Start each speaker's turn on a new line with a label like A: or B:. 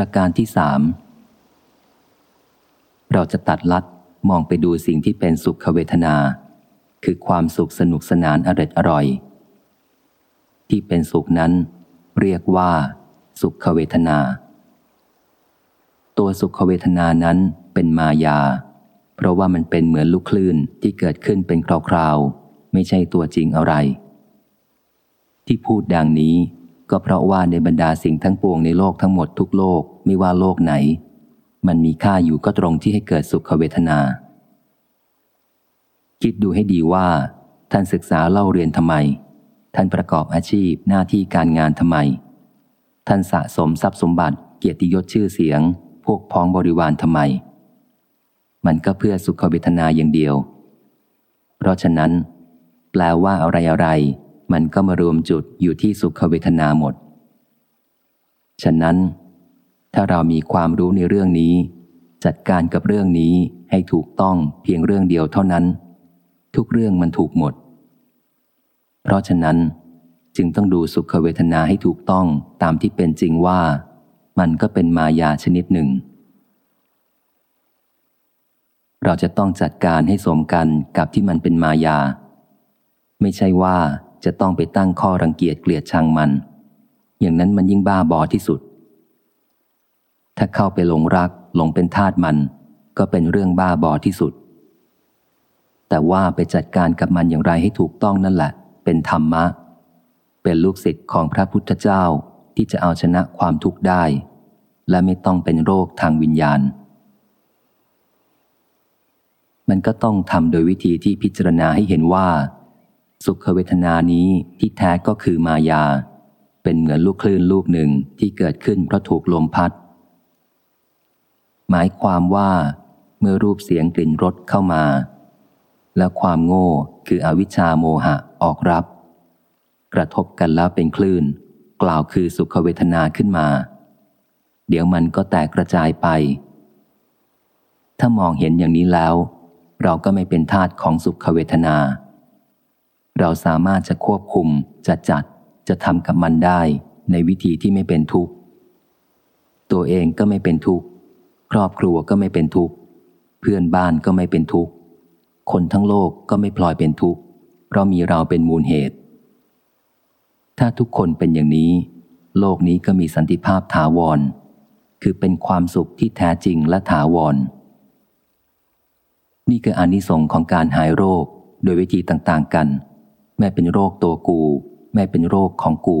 A: ประการที่สามเราจะตัดลัดมองไปดูสิ่งที่เป็นสุขเวทนา คือความสุขสนุกสนานอร็ดอร่อย ที่เป็นสุขนั้น เรียกว่า สุขเวทนา ตัวสุขเวทนานั้นเป็นมายา เพราะว่ามันเป็นเหมือนลูกคลื่นที่เกิดขึ้นเป็นคราวๆ ไม่ใช่ตัวจริงอะไร ที่พูดดังนี้ ก็เพราะว่าในบรรดาสิ่งทั้งปวงในโลกทั้งหมดทุกโลกไม่ว่าโลกไหน มันมีค่าอยู่ก็ตรงที่ให้เกิดสุขเวทนา คิดดูให้ดีว่า ท่านศึกษาเล่าเรียนทำไม ท่านประกอบอาชีพหน้าที่การงานทำไม ท่านสะสมทรัพย์สมบัติ เกียรติยศชื่อเสียง พวกพ้องบริวารทำไม มันก็เพื่อสุขเวทนาอย่างเดียว เพราะฉะนั้น แปลว่าอะไรอะไร มันก็มารวมจุดอยู่ที่สุขเวทนาหมด ฉะนั้น ถ้าเรามีความรู้ในเรื่องนี้ จัดการกับเรื่องนี้ให้ถูกต้องเพียงเรื่องเดียวเท่านั้น ทุกเรื่องมันถูกหมด เพราะฉะนั้นจึงต้องดูสุขเวทนาให้ถูกต้องตามที่เป็นจริงว่า มันก็เป็นมายาชนิดหนึ่ง เราจะต้องจัดการให้สมกันกับที่มันเป็นมายา ไม่ใช่ว่า จะต้องไปตั้งข้อรังเกียจเกลียดชังมัน อย่างนั้นมันยิ่งบ้าบอที่สุด ถ้าเข้าไปหลงรักหลงเป็นทาสมัน ก็เป็นเรื่องบ้าบอที่สุด แต่ว่าไปจัดการกับมันอย่างไรให้ถูกต้องนั่นแหละ เป็นธรรมะ เป็นลูกศิษย์ของพระพุทธเจ้าที่จะเอาชนะความทุกข์ได้ และไม่ต้องเป็นโรคทางวิญญาณ มันก็ต้องทำโดยวิธีที่พิจารณาให้เห็นว่า สุขเวทนานี้ที่แท้ก็คือมายา เป็นเหมือนลูกคลื่นลูกหนึ่งที่เกิดขึ้นเพราะถูกลมพัด หมายความว่า เมื่อรูปเสียงกลิ่นรสเข้ามา และความโง่คืออวิชชาโมหะออกรับ กระทบกันแล้วเป็นคลื่น กล่าวคือสุขเวทนาขึ้นมา เดี๋ยวมันก็แตกกระจายไป ถ้ามองเห็นอย่างนี้แล้ว เราก็ไม่เป็นทาตของสุขเวทนา เราสามารถจะควบคุม จะจัด จะทำกับมันได้ในวิธีที่ไม่เป็นทุกข์ ตัวเองก็ไม่เป็นทุกข์ ครอบครัวก็ไม่เป็นทุกข์ เพื่อนบ้านก็ไม่เป็นทุกข์ คนทั้งโลกก็ไม่พลอยเป็นทุกข์ เพราะมีเราเป็นมูลเหตุ ถ้าทุกคนเป็นอย่างนี้ โลกนี้ก็มีสันติภาพถาวร คือเป็นความสุขที่แท้จริงและถาวร นี่คืออนิสงค์ของการหายโรคโดยวิธีต่างๆกัน แม่เป็นโรคตัวกูแม่เป็นโรคของกู